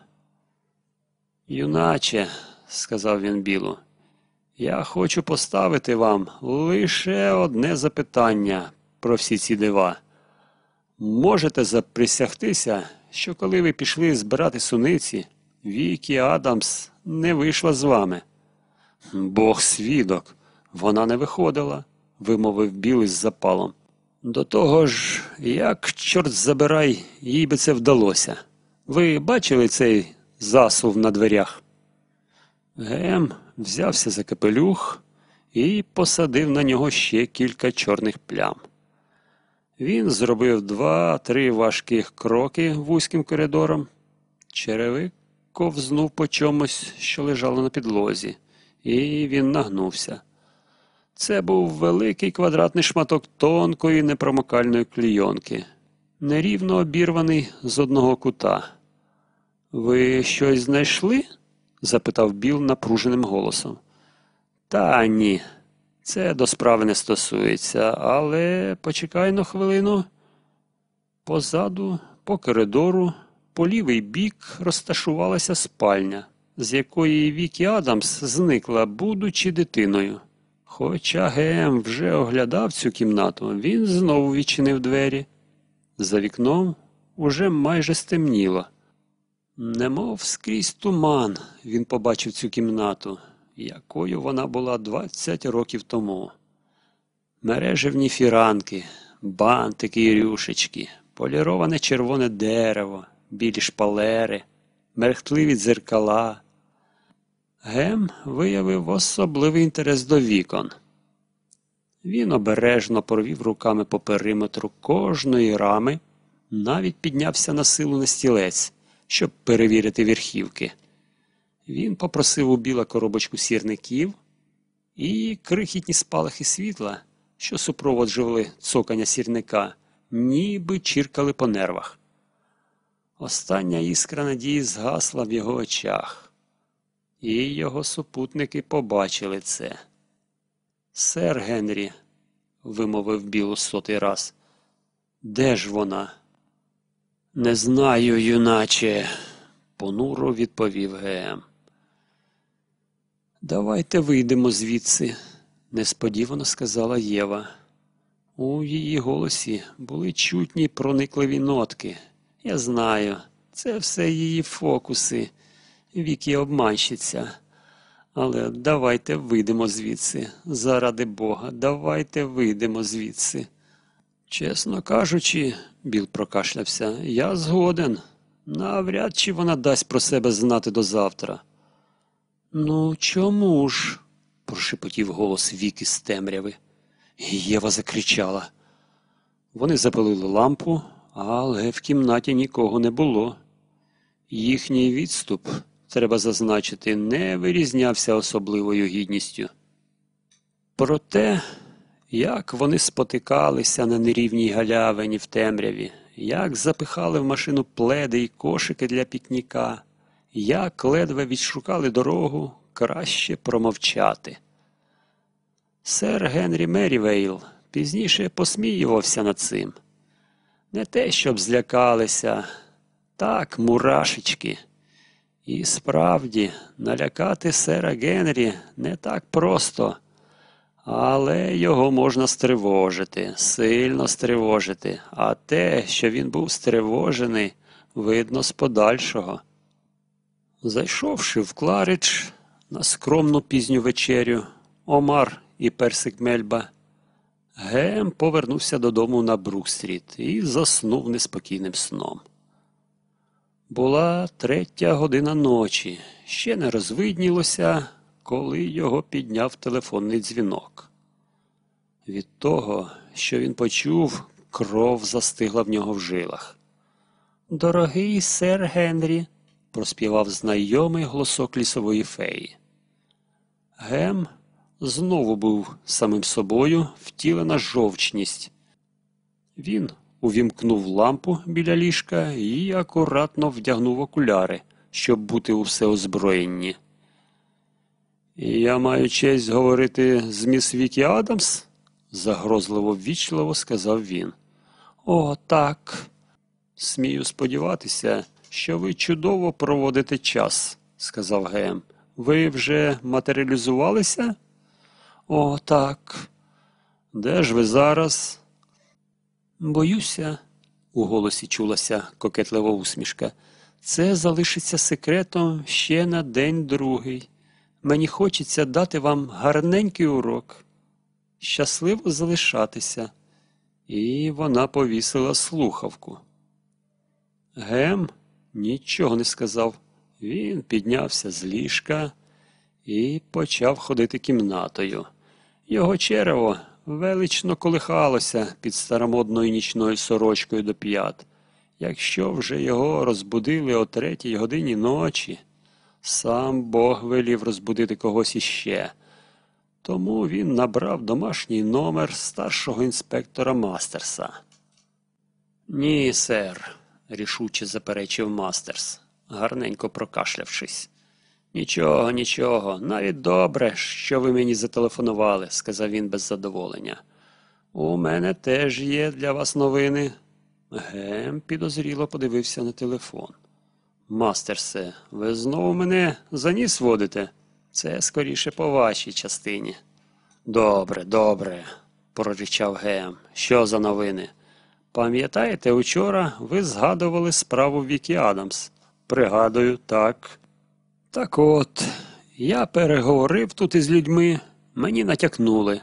Юначе, сказав він білу, я хочу поставити вам лише одне запитання про всі ці дива. Можете заприсягтися, що коли ви пішли збирати суниці, Вікі Адамс не вийшла з вами. Бог свідок, вона не виходила, вимовив білий з запалом. До того ж, як, чорт забирай, їй би це вдалося. Ви бачили цей засув на дверях? Гем взявся за капелюх і посадив на нього ще кілька чорних плям. Він зробив два-три важких кроки вузьким коридором. Черевик ковзнув по чомусь, що лежало на підлозі, і він нагнувся. Це був великий квадратний шматок тонкої непромокальної клійонки, нерівно обірваний з одного кута. Ви щось знайшли? запитав Біл напруженим голосом. Та ні, це до справи не стосується, але почекай на хвилину. Позаду, по коридору, по лівий бік розташувалася спальня, з якої Вікі Адамс зникла, будучи дитиною. Хоча Гем вже оглядав цю кімнату, він знову відчинив двері. За вікном уже майже стемніло. Немов скрізь туман він побачив цю кімнату, якою вона була 20 років тому. Мережевні фіранки, бантики і рюшечки, поліроване червоне дерево, білі шпалери, мерехтливі дзеркала. Гем виявив особливий інтерес до вікон. Він обережно провів руками по периметру кожної рами, навіть піднявся на силу на стілець, щоб перевірити верхівки. Він попросив у біла коробочку сірників і крихітні спалахи світла, що супроводжували цокання сірника, ніби чіркали по нервах. Остання іскра надії згасла в його очах, і його супутники побачили це. Сер Генрі, вимовив Біл сотий раз, де ж вона? Не знаю, юначе, понуро відповів Гем. Давайте вийдемо звідси, несподівано сказала Єва. У її голосі були чутні проникливі нотки. Я знаю, це все її фокуси, віки обманщиця. Але давайте вийдемо звідси. Заради Бога, давайте вийдемо звідси. Чесно кажучи, Біл прокашлявся, я згоден. Навряд чи вона дасть про себе знати до завтра. Ну, чому ж? прошепотів голос Віки з темряви. Єва закричала. Вони запалили лампу, але в кімнаті нікого не було. Їхній відступ, треба зазначити, не вирізнявся особливою гідністю. Проте, як вони спотикалися на нерівній галявині в темряві, як запихали в машину пледи і кошики для пікніка, як ледве відшукали дорогу, краще промовчати. Сер Генрі Мерівейл пізніше посміювався над цим. Не те, щоб злякалися, так, мурашечки. І справді, налякати сера Генрі не так просто, але його можна стривожити, сильно стривожити, а те, що він був стривожений, видно з подальшого. Зайшовши в Кларич на скромну пізню вечерю, Омар і Персик Мельба, Гем повернувся додому на Брукстріт і заснув неспокійним сном. Була третя година ночі, ще не розвиднілося, коли його підняв телефонний дзвінок. Від того, що він почув, кров застигла в нього в жилах. Дорогий сер Генрі, проспівав знайомий голосок лісової феї. Гем знову був самим собою втілена жовчність. Він увімкнув лампу біля ліжка і акуратно вдягнув окуляри, щоб бути у всеозброєнні. Я маю честь говорити з міс Вікі Адамс? загрозливо ввічливо сказав він. О, так. Смію сподіватися, що ви чудово проводите час, сказав Гем. Ви вже матеріалізувалися? О, так. Де ж ви зараз? Боюся, у голосі чулася кокетлива усмішка. Це залишиться секретом ще на день другий. Мені хочеться дати вам гарненький урок. Щасливо залишатися. І вона повісила слухавку. Гем нічого не сказав. Він піднявся з ліжка і почав ходити кімнатою. Його черево велично колихалося під старомодною нічною сорочкою до п'ят. Якщо вже його розбудили о третій годині ночі, сам Бог велів розбудити когось іще. Тому він набрав домашній номер старшого інспектора Мастерса. Ні, сер, рішуче заперечив Мастерс, гарненько прокашлявшись. Нічого, нічого, навіть добре, що ви мені зателефонували, сказав він без задоволення. У мене теж є для вас новини. Гем підозріло подивився на телефон. Мастерсе, ви знову мене за ніс водите? Це скоріше по вашій частині. Добре, добре, проричав Гем. Що за новини? Пам'ятаєте, учора ви згадували справу Вікі Адамс? Пригадую, так. Так от, я переговорив тут із людьми, мені натякнули,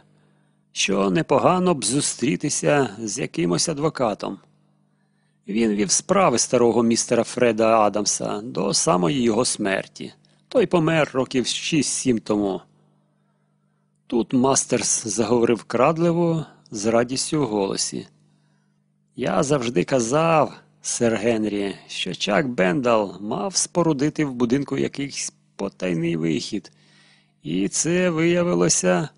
що непогано б зустрітися з якимось адвокатом. Він вів справи старого містера Фреда Адамса до самої його смерті. Той помер років 6-7 тому. Тут Мастерс заговорив крадливо з радістю в голосі. Я завжди казав, сер Генрі, що Чак Бендал мав спорудити в будинку якийсь потайний вихід. І це виявилося,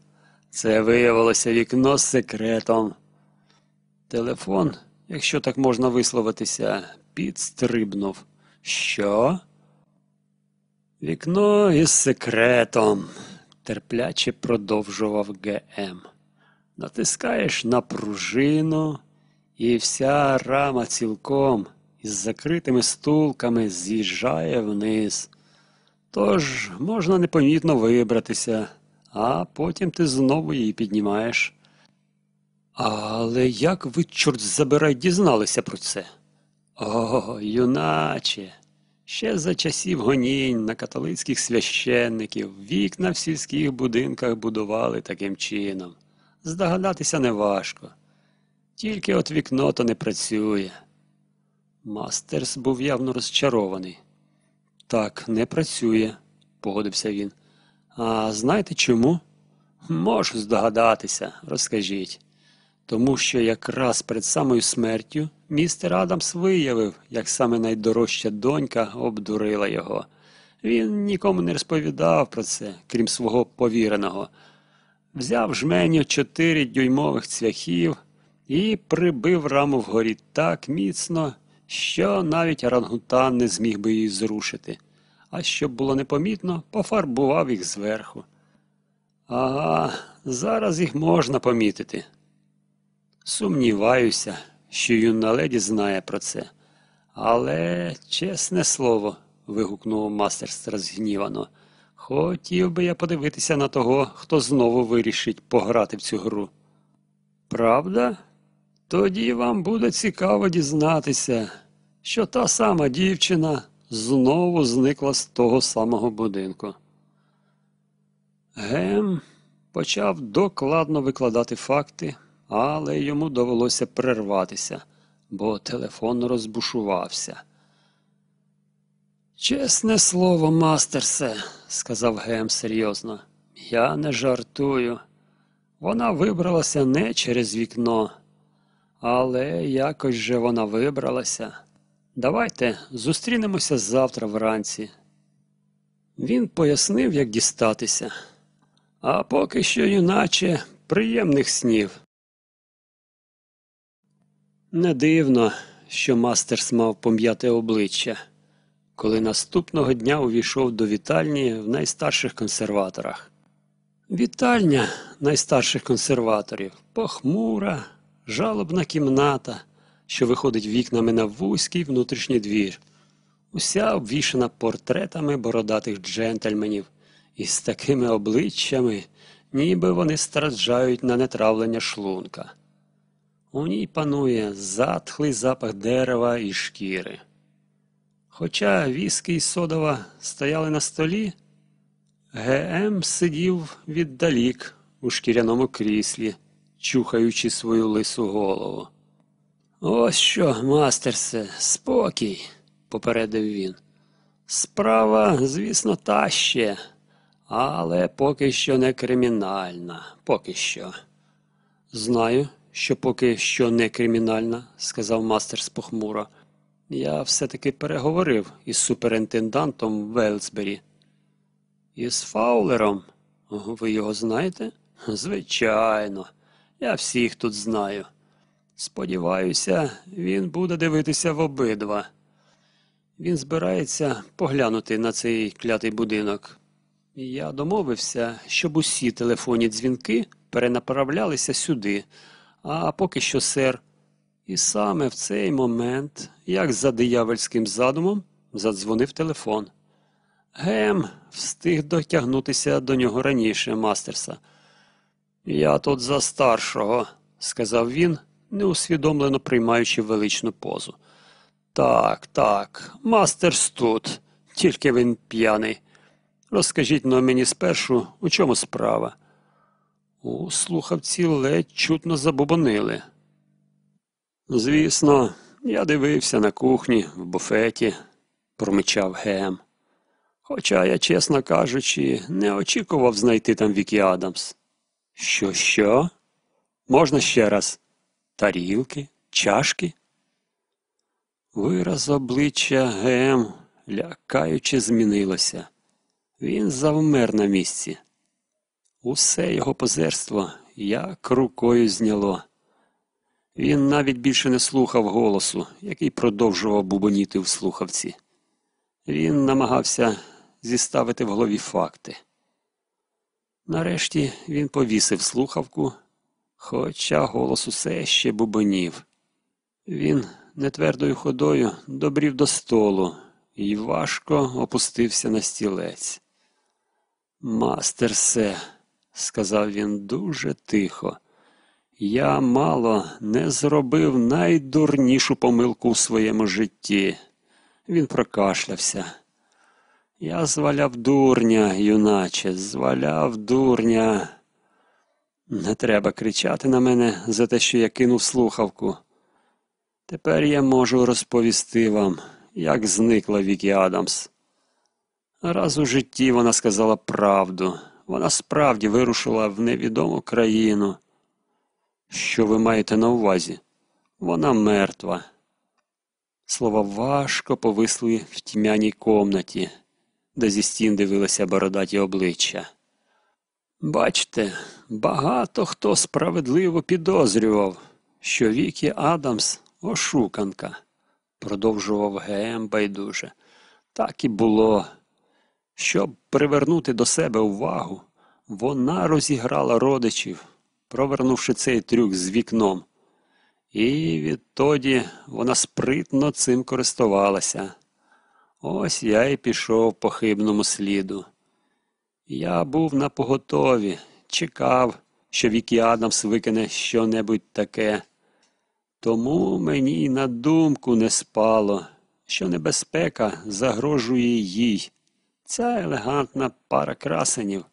це виявилося вікно з секретом. Телефон, якщо так можна висловитися, підстрибнув. Що? Вікно із секретом, терпляче продовжував ГМ. Натискаєш на пружину, і вся рама цілком із закритими стулками з'їжджає вниз. Тож можна непомітно вибратися, а потім ти знову її піднімаєш. Але як ви, чорт забирай, дізналися про це? О, юначе. Ще за часів гонінь на католицьких священників вікна в сільських будинках будували таким чином. Здогадатися неважко. Тільки от вікно то не працює. Мастерс був явно розчарований. Так, не працює, погодився він. А знаєте чому? Можу здогадатися, розкажіть. Тому що якраз перед самою смертю містер Адамс виявив, як саме найдорожча донька обдурила його. Він нікому не розповідав про це, крім свого повіреного. Взяв жменю чотири дюймових цвяхів і прибив раму вгорі так міцно, що навіть орангутан не зміг би її зрушити, а щоб було непомітно, пофарбував їх зверху. Ага, зараз їх можна помітити. Сумніваюся, що юна леді знає про це. Але, чесне слово, вигукнув мастерс розгнівано, хотів би я подивитися на того, хто знову вирішить пограти в цю гру. Правда? Тоді вам буде цікаво дізнатися, що та сама дівчина знову зникла з того самого будинку. Гем почав докладно викладати факти, але йому довелося перерватися, бо телефон розбушувався. Чесне слово, мастерсе, сказав Гем серйозно, я не жартую. Вона вибралася не через вікно, але якось же вона вибралася. Давайте зустрінемося завтра вранці. Він пояснив, як дістатися. А поки що, юначе, приємних снів. Не дивно, що мастерс мав пом'яте обличчя, коли наступного дня увійшов до вітальні в найстарших консерваторах. Вітальня найстарших консерваторів. Похмура, жалобна кімната, що виходить вікнами на вузький внутрішній двір, уся обвішана портретами бородатих джентльменів із такими обличчями, ніби вони страждають на нетравлення шлунка. У ній панує затхлий запах дерева і шкіри. Хоча віскі й содова стояли на столі, ГМ сидів віддалік у шкіряному кріслі, чухаючи свою лису голову. Ось що, мастерсе, спокій, попередив він. Справа, звісно, та ще, але поки що не кримінальна, поки що. Знаю, що поки що не кримінальна, сказав мастерс похмуро. Я все-таки переговорив із суперінтендантом Велсбері. Із Фаулером? Ви його знаєте? Звичайно, я всіх тут знаю. Сподіваюся, він буде дивитися в обидва. Він збирається поглянути на цей клятий будинок. Я домовився, щоб усі телефонні дзвінки перенаправлялися сюди, а поки що, сер. І саме в цей момент, як за диявольським задумом, задзвонив телефон. Гем встиг дотягнутися до нього раніше, мастерса. Я тут за старшого, сказав він, неусвідомлено приймаючи величну позу. Так, так, мастерс тут, тільки він п'яний. Розкажіть но мені спершу, у чому справа. У слухавці ледь чутно забобонили. Звісно, я дивився на кухні в буфеті, промичав Гем. Хоча я, чесно кажучи, не очікував знайти там Вікі Адамс. Що, що? Можна ще раз? Тарілки, чашки? Вираз обличчя Гем лякаючи змінилося. Він завмер на місці. Усе його позерство як рукою зняло. Він навіть більше не слухав голосу, який продовжував бубоніти в слухавці. Він намагався зіставити в голові факти. Нарешті він повісив слухавку, хоча голос усе ще бубонів. Він нетвердою ходою добрів до столу і важко опустився на стілець. Мастерсе, сказав він дуже тихо, я мало не зробив найдурнішу помилку у своєму житті. Він прокашлявся. Я зваляв дурня, юначе, зваляв дурня. Не треба кричати на мене за те, що я кинув слухавку. Тепер я можу розповісти вам, як зникла Вікі Адамс. Раз у житті вона сказала правду. Вона справді вирушила в невідому країну. Що ви маєте на увазі? Вона мертва. Слова важко повисли в тьмяній комнаті, де зі стін дивилися бородаті обличчя. Бачте, багато хто справедливо підозрював, що Вікі Адамс ошуканка, продовжував ГМ байдуже. Так і було. Щоб привернути до себе увагу, вона розіграла родичів, провернувши цей трюк з вікном. І відтоді вона спритно цим користувалася. Ось я і пішов по хибному сліду. Я був на поготові, чекав, що Вікі Адамс викине щонебудь таке. Тому мені на думку не спало, що небезпека загрожує їй. Ця елегантна пара красенів,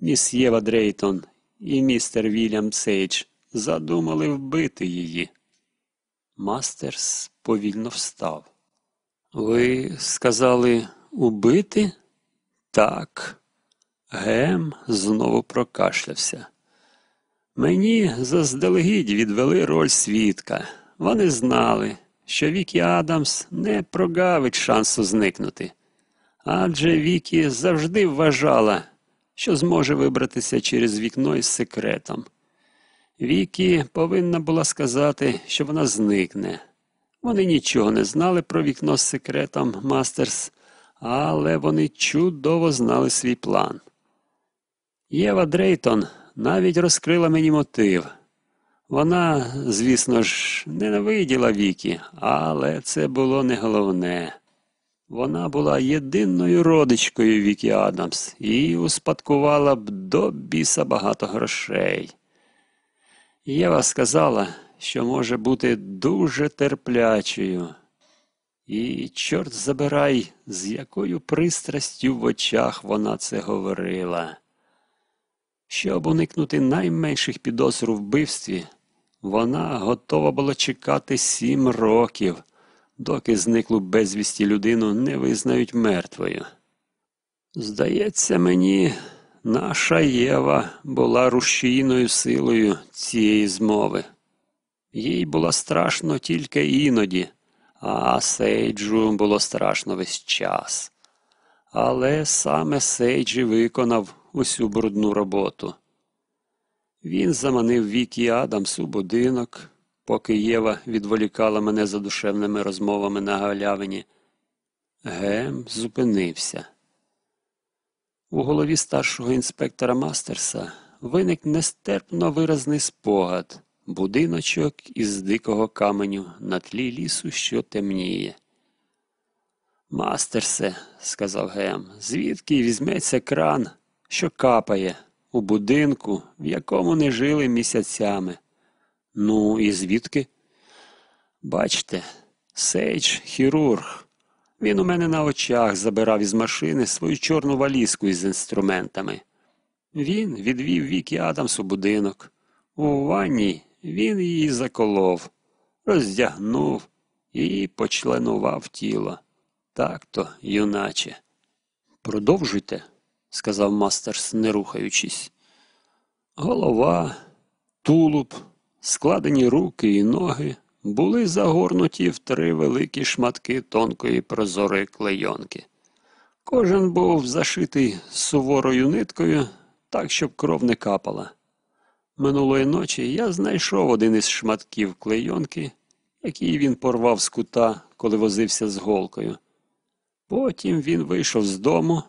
міс Єва Дрейтон і містер Вільям Сейдж, задумали вбити її. Мастерс повільно встав. Ви сказали убити? Так. Гем знову прокашлявся. Мені заздалегідь відвели роль свідка. Вони знали, що Вікі Адамс не прогавить шансу зникнути. Адже Вікі завжди вважала, що зможе вибратися через вікно із секретом. Вікі повинна була сказати, що вона зникне. Вони нічого не знали про вікно з секретом Мастерс, але вони чудово знали свій план. Єва Дрейтон навіть розкрила мені мотив. Вона, звісно ж, ненавиділа Вікі, але це було не головне. Вона була єдиною родичкою Вікі Адамс і успадкувала б до біса багато грошей. Єва сказала, що може бути дуже терплячою. І, чорт забирай, з якою пристрастю в очах вона це говорила. Щоб уникнути найменших підозр у вбивстві, вона готова була чекати сім років, доки зниклу безвісті людину не визнають мертвою. Здається мені, наша Єва була рушійною силою цієї змови. Їй було страшно тільки іноді, а Сейджу було страшно весь час. Але саме Сейджі виконав усю брудну роботу. Він заманив Вікі Адамс у будинок, поки Єва відволікала мене задушевними розмовами на галявині. Гем зупинився. У голові старшого інспектора Мастерса виник нестерпно виразний спогад, будиночок із дикого каменю на тлі лісу, що темніє. Мастерсе, сказав Гем, звідки візьметься кран, що капає у будинку, в якому не жили місяцями. Ну, і звідки? Бачте, Сейдж хірург. Він у мене на очах забирав із машини свою чорну валізку із інструментами. Він відвів Вікі у будинок. У ванні він її заколов, роздягнув і почленував тіло. Так то, юначе. Продовжуйте, сказав мастерс, не рухаючись. Голова, тулуб, складені руки і ноги були загорнуті в три великі шматки тонкої прозорої клейонки. Кожен був зашитий суворою ниткою, так, щоб кров не капала. Минулої ночі я знайшов один із шматків клейонки, який він порвав з кута, коли возився з голкою. Потім він вийшов з дому,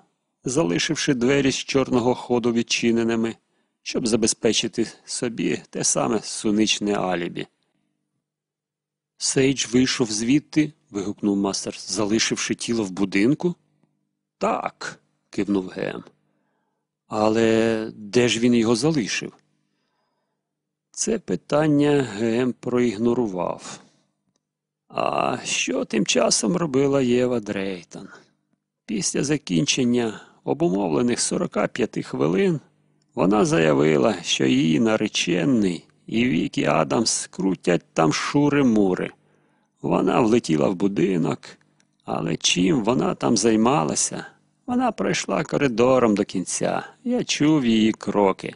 залишивши двері з чорного ходу відчиненими, щоб забезпечити собі те саме суничне алібі. Сейдж вийшов звідти, вигукнув мастер, залишивши тіло в будинку. Так, кивнув Гем. Але де ж він його залишив? Це питання Гем проігнорував. А що тим часом робила Єва Дрейтон? Після закінчення обумовлених 45 хвилин вона заявила, що її наречений і Вікі Адамс крутять там шури-мури. Вона влетіла в будинок, але чим вона там займалася? Вона пройшла коридором до кінця. Я чув її кроки.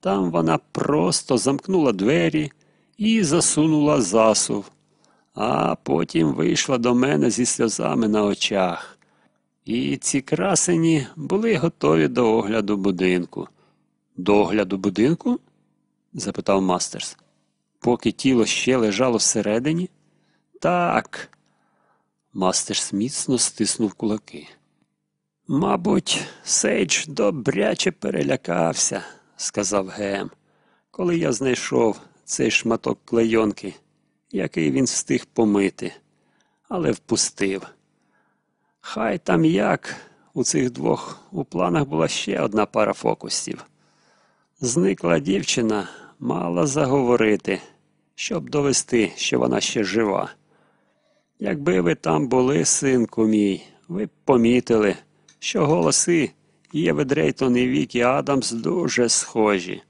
Там вона просто замкнула двері і засунула засув, а потім вийшла до мене зі сльозами на очах. І ці красені були готові до огляду будинку. До огляду будинку? запитав мастерс. Поки тіло ще лежало всередині? Так. Мастерс міцно стиснув кулаки. Мабуть, Сейдж добряче перелякався, сказав Гем, коли я знайшов цей шматок клейонки, який він встиг помити, але впустив. Хай там як у цих двох у планах була ще одна пара фокусів. Зникла дівчина мала заговорити, щоб довести, що вона ще жива. Якби ви там були, синку мій, ви б помітили, що голоси Єви Дрейтон і Вікі Адамс дуже схожі.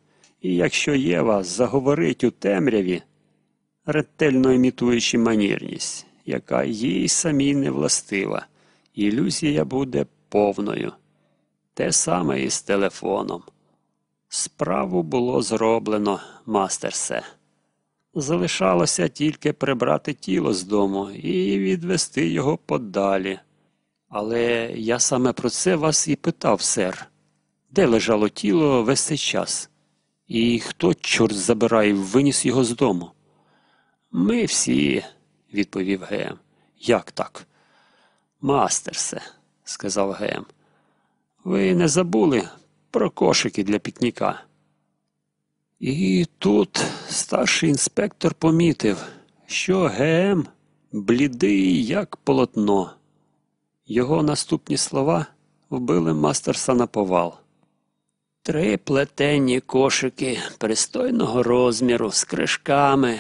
І якщо Єва заговорить у темряві, ретельно імітуючи манірність, яка їй самій не властива, ілюзія буде повною. Те саме і з телефоном. Справу було зроблено, мастерсе. Залишалося тільки прибрати тіло з дому і відвести його подалі. Але я саме про це вас і питав, сер. Де лежало тіло весь цей час? І хто, чорт забирає, виніс його з дому? Ми всі, відповів Гем. Як так? Мастерсе, сказав Гем. Ви не забули про кошики для пікніка? І тут старший інспектор помітив, що ГМ блідий, як полотно. Його наступні слова вбили мастерса на повал. Три плетенні кошики пристойного розміру з кришками.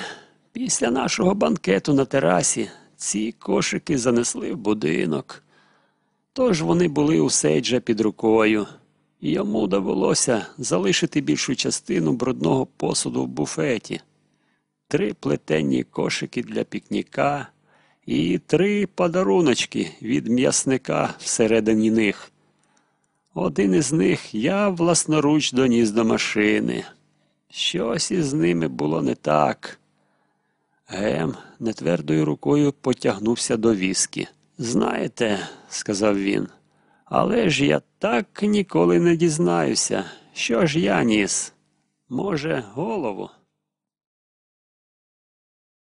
Після нашого банкету на терасі ці кошики занесли в будинок. Тож вони були у Сейджа під рукою. і Йому довелося залишити більшу частину брудного посуду в буфеті. Три плетенні кошики для пікніка і три подаруночки від м'ясника всередині них. Один із них я власноруч доніс до машини. Щось із ними було не так. Гем нетвердою рукою потягнувся до віскі. Знаєте, сказав він, але ж я так ніколи не дізнаюся, що ж я ніс. Може, голову?